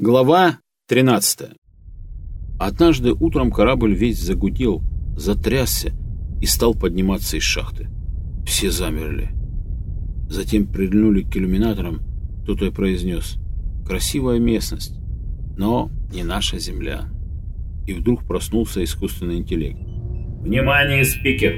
Глава 13 Однажды утром корабль весь загудел, затрясся и стал подниматься из шахты. Все замерли. Затем прильнули к иллюминаторам, кто-то и произнес «Красивая местность, но не наша земля». И вдруг проснулся искусственный интеллект. «Внимание, спикер!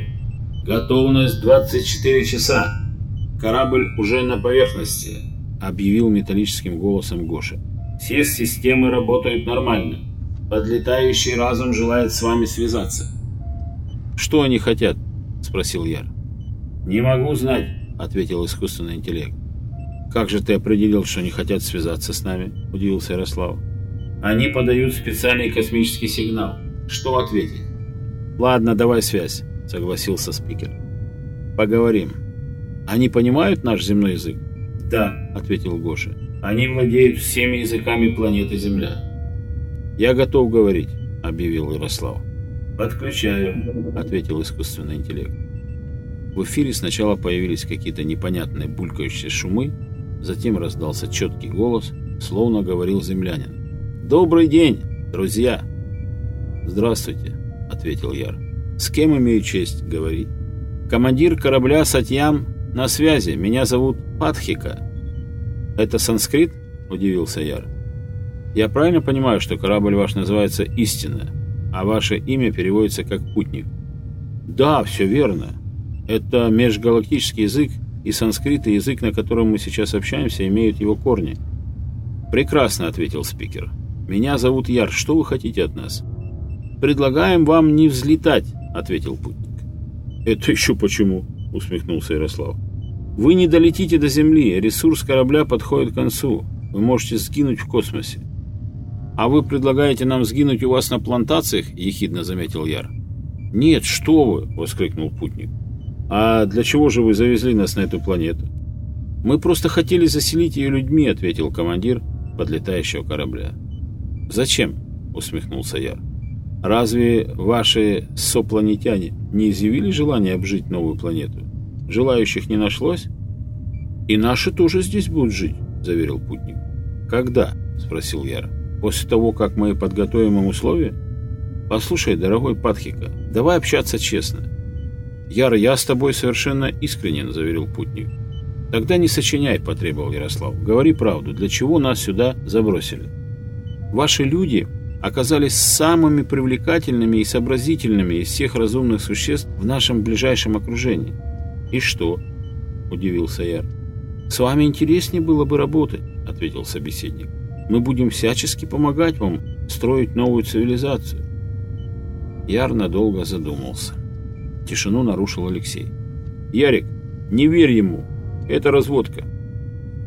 Готовность 24 часа! Корабль уже на поверхности!» объявил металлическим голосом Гоша. Все системы работают нормально. Подлетающий разум желает с вами связаться. «Что они хотят?» – спросил Яр. «Не могу знать», – ответил искусственный интеллект. «Как же ты определил, что они хотят связаться с нами?» – удивился Ярослав. «Они подают специальный космический сигнал. Что ответить?» «Ладно, давай связь», – согласился спикер. «Поговорим. Они понимают наш земной язык?» «Да», – ответил Гоша. Они владеют всеми языками планеты Земля. «Я готов говорить», — объявил Ярослав. «Подключаю», — ответил искусственный интеллект. В эфире сначала появились какие-то непонятные булькающие шумы, затем раздался четкий голос, словно говорил землянин. «Добрый день, друзья!» «Здравствуйте», — ответил Яр. «С кем имею честь говорить?» «Командир корабля Сатьям на связи. Меня зовут Патхика». Это санскрит? Удивился Яр. Я правильно понимаю, что корабль ваш называется «Истина», а ваше имя переводится как «Путник»? Да, все верно. Это межгалактический язык, и санскрит и язык, на котором мы сейчас общаемся, имеют его корни. Прекрасно, ответил спикер. Меня зовут Яр, что вы хотите от нас? Предлагаем вам не взлетать, ответил путник. Это еще почему? Усмехнулся Ярослав. Вы не долетите до Земли, ресурс корабля подходит к концу. Вы можете сгинуть в космосе. «А вы предлагаете нам сгинуть у вас на плантациях?» – ехидно заметил Яр. «Нет, что вы!» – воскликнул путник. «А для чего же вы завезли нас на эту планету?» «Мы просто хотели заселить ее людьми», – ответил командир подлетающего корабля. «Зачем?» – усмехнулся Яр. «Разве ваши сопланетяне не изъявили желание обжить новую планету? желающих не нашлось?» «И наши тоже здесь будут жить», — заверил путник. «Когда?» — спросил Яр. «После того, как мы подготовим им условия?» «Послушай, дорогой Патхика, давай общаться честно». «Яр, я с тобой совершенно искренен», — заверил путник. «Тогда не сочиняй», — потребовал Ярослав. «Говори правду, для чего нас сюда забросили?» «Ваши люди оказались самыми привлекательными и сообразительными из всех разумных существ в нашем ближайшем окружении. «И что?» – удивился я. «С вами интереснее было бы работать», – ответил собеседник. «Мы будем всячески помогать вам строить новую цивилизацию». Яр надолго задумался. Тишину нарушил Алексей. «Ярик, не верь ему. Это разводка.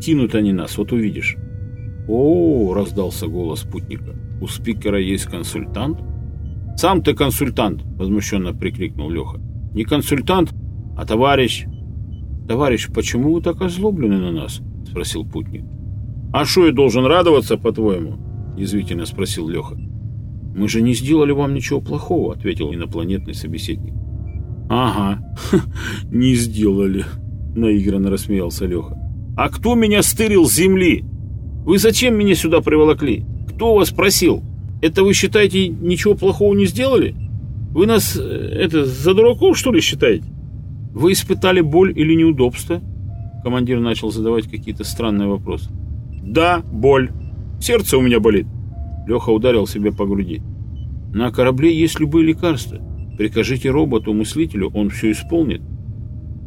Кинут они нас, вот увидишь». О, раздался голос спутника. «У спикера есть консультант?» «Сам ты консультант!» – возмущенно прикрикнул Леха. «Не консультант, а товарищ... Товарищ, почему вы так озлоблены на нас? Спросил путник. А что я должен радоваться, по-твоему? Язвительно спросил Леха. Мы же не сделали вам ничего плохого, ответил инопланетный собеседник. Ага, не сделали, наигранно рассмеялся Леха. А кто меня стырил с земли? Вы зачем меня сюда приволокли? Кто вас просил? Это вы считаете, ничего плохого не сделали? Вы нас, э, это, за дураков, что ли, считаете? Вы испытали боль или неудобство? Командир начал задавать какие-то странные вопросы. Да, боль. Сердце у меня болит. Леха ударил себе по груди. На корабле есть любые лекарства. Прикажите роботу-мыслителю, он все исполнит.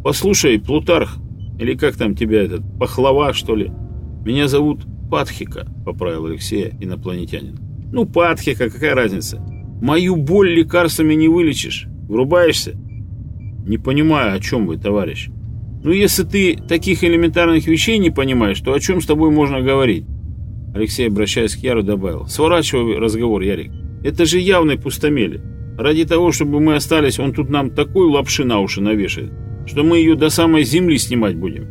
Послушай, Плутарх, или как там тебя этот, Пахлава, что ли? Меня зовут Патхика, поправил Алексея инопланетянин. Ну, Патхика, какая разница? Мою боль лекарствами не вылечишь. Врубаешься? Не понимаю, о чем вы, товарищ. Ну, если ты таких элементарных вещей не понимаешь, то о чем с тобой можно говорить? Алексей, обращаясь к Яру, добавил. Сворачивай разговор, Ярик. Это же явный пустомели. Ради того, чтобы мы остались, он тут нам такую лапши на уши навешает, что мы ее до самой земли снимать будем.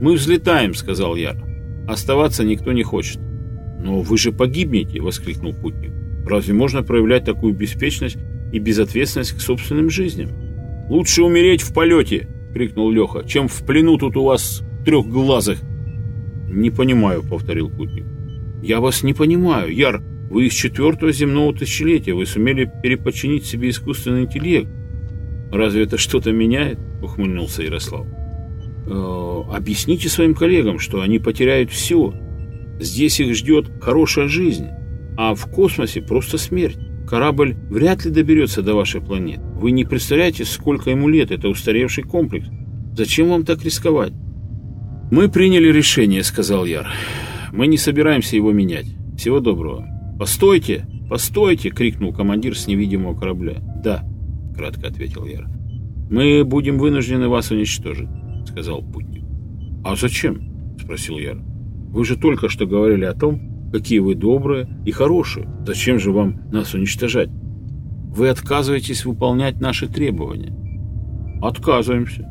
«Мы взлетаем», — сказал Яр. «Оставаться никто не хочет». «Но вы же погибнете», — воскликнул путник. «Разве можно проявлять такую беспечность и безответственность к собственным жизням?» Лучше умереть в полете!» — крикнул Леха. «Чем в плену тут у вас трехглазых!» «Не понимаю», — повторил Кутник. «Я вас не понимаю, Яр. Вы из четвертого земного тысячелетия. Вы сумели переподчинить себе искусственный интеллект. Разве это что-то меняет?» — ухмыльнулся Ярослав. -э, «Объясните своим коллегам, что они потеряют все. Здесь их ждет хорошая жизнь, а в космосе просто смерть. Корабль вряд ли доберется до вашей планеты. Вы не представляете, сколько ему лет, это устаревший комплекс. Зачем вам так рисковать? Мы приняли решение, сказал Яр. Мы не собираемся его менять. Всего доброго. Постойте, постойте, крикнул командир с невидимого корабля. Да, кратко ответил Яр. Мы будем вынуждены вас уничтожить, сказал путник. А зачем? спросил Яр. Вы же только что говорили о том, какие вы добрые и хорошие. Зачем же вам нас уничтожать? Вы отказываетесь выполнять наши требования. Отказываемся.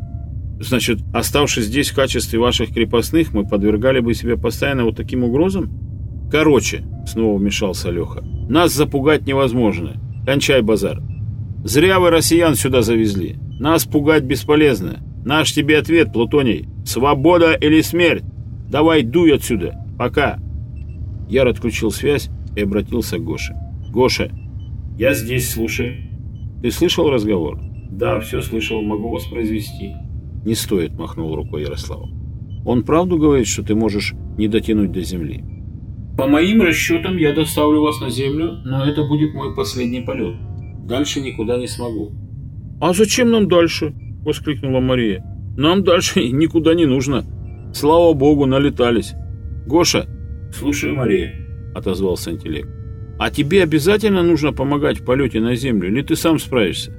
Значит, оставшись здесь в качестве ваших крепостных, мы подвергали бы себя постоянно вот таким угрозам? Короче, снова вмешался Леха, нас запугать невозможно. Кончай базар. Зря вы россиян сюда завезли. Нас пугать бесполезно. Наш тебе ответ, Плутоний. Свобода или смерть? Давай дуй отсюда. Пока. Яр отключил связь и обратился к Гоше. «Гоша, я здесь слушаю. Ты слышал разговор? Да, все слышал. Могу вас произвести. Не стоит, махнул рукой Ярослав. Он правду говорит, что ты можешь не дотянуть до земли? По моим расчетам я доставлю вас на землю, но это будет мой последний полет. Дальше никуда не смогу. А зачем нам дальше? Воскликнула Мария. Нам дальше никуда не нужно. Слава богу, налетались. Гоша. Слушаю, Мария, отозвался интеллект. А тебе обязательно нужно помогать в полете на землю, или ты сам справишься?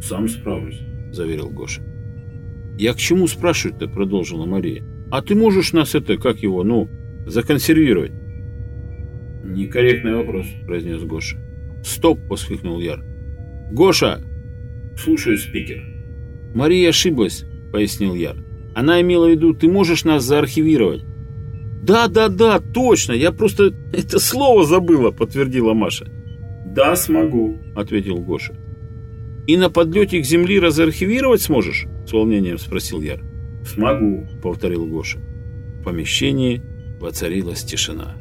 Сам справлюсь, заверил Гоша. Я к чему спрашивать-то, продолжила Мария. А ты можешь нас это, как его, ну, законсервировать? Некорректный вопрос, произнес Гоша. Стоп, воскликнул Яр. Гоша! Слушаю, спикер. Мария ошиблась, пояснил Яр. Она имела в виду, ты можешь нас заархивировать. «Да, да, да, точно, я просто это слово забыла», — подтвердила Маша. «Да, смогу», — ответил Гоша. «И на подлете к земле разархивировать сможешь?» — с волнением спросил Яр. «Смогу», — повторил Гоша. В помещении воцарилась тишина.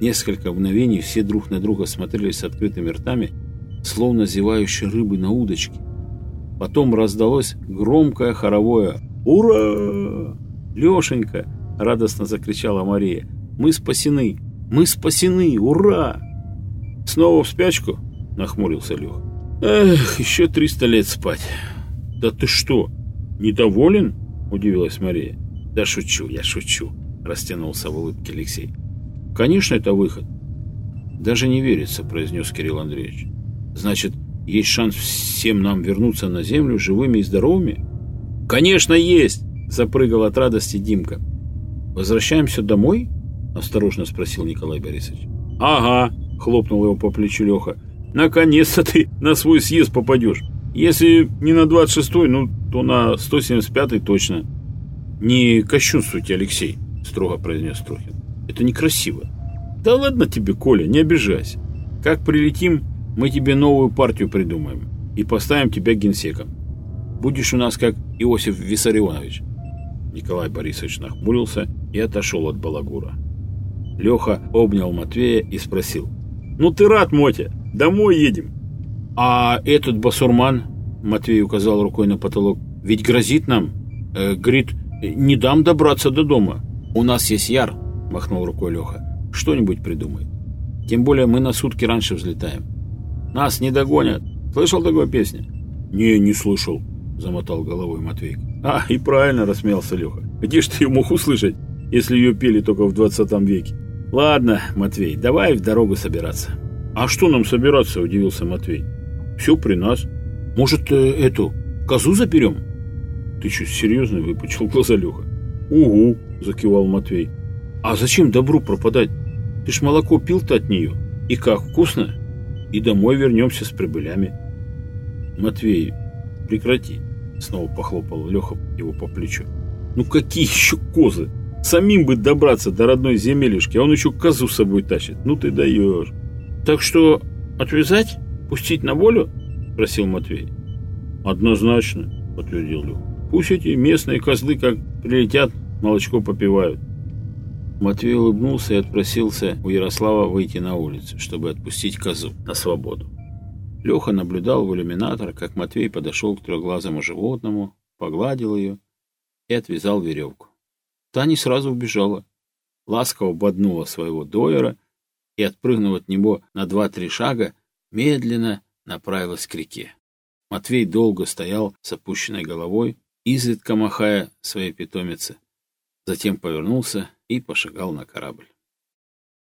Несколько мгновений все друг на друга смотрели с открытыми ртами, словно зевающие рыбы на удочке. Потом раздалось громкое хоровое «Ура!» Лешенька — радостно закричала Мария. «Мы спасены! Мы спасены! Ура!» «Снова в спячку?» — нахмурился Леха. «Эх, еще триста лет спать!» «Да ты что, недоволен?» — удивилась Мария. «Да шучу, я шучу!» — растянулся в улыбке Алексей. «Конечно, это выход!» «Даже не верится», — произнес Кирилл Андреевич. «Значит, есть шанс всем нам вернуться на Землю живыми и здоровыми?» «Конечно, есть!» — запрыгал от радости Димка. «Возвращаемся домой?» – осторожно спросил Николай Борисович. «Ага», – хлопнул его по плечу Леха. «Наконец-то ты на свой съезд попадешь. Если не на 26-й, ну, то на 175-й точно». «Не кощунствуйте, Алексей», – строго произнес Трохин. «Это некрасиво». «Да ладно тебе, Коля, не обижайся. Как прилетим, мы тебе новую партию придумаем и поставим тебя генсеком. Будешь у нас как Иосиф Виссарионович». Николай Борисович нахмурился и отошел от балагура. Леха обнял Матвея и спросил. «Ну ты рад, Мотя! Домой едем!» «А этот басурман?» Матвей указал рукой на потолок. «Ведь грозит нам. Э, говорит, не дам добраться до дома. У нас есть яр», — махнул рукой Леха. «Что-нибудь придумает. Тем более мы на сутки раньше взлетаем. Нас не догонят. Слышал такую песню?» «Не, не слышал», — замотал головой Матвейка. А, и правильно, рассмеялся Леха. Где ж ты ее мог услышать, если ее пели только в 20 веке? Ладно, Матвей, давай в дорогу собираться. А что нам собираться, удивился Матвей. Все при нас. Может, э, эту, козу заперем? Ты что, серьезно выпучил глаза Леха? Угу, закивал Матвей. А зачем добру пропадать? Ты ж молоко пил-то от нее. И как, вкусно? И домой вернемся с прибылями. Матвей, прекрати. Снова похлопал Леха его по плечу. «Ну какие еще козы? Самим бы добраться до родной земелишки, а он еще козу с собой тащит. Ну ты даешь!» «Так что, отвязать? Пустить на волю?» – спросил Матвей. «Однозначно», – подтвердил Леха. «Пусть эти местные козлы, как прилетят, молочко попивают». Матвей улыбнулся и отпросился у Ярослава выйти на улицу, чтобы отпустить козу на свободу. Леха наблюдал в иллюминатор, как Матвей подошел к трехглазому животному, погладил ее и отвязал веревку. Та не сразу убежала. Ласково боднула своего доера и, отпрыгнув от него на два-три шага, медленно направилась к реке. Матвей долго стоял с опущенной головой, изредка махая своей питомице, затем повернулся и пошагал на корабль.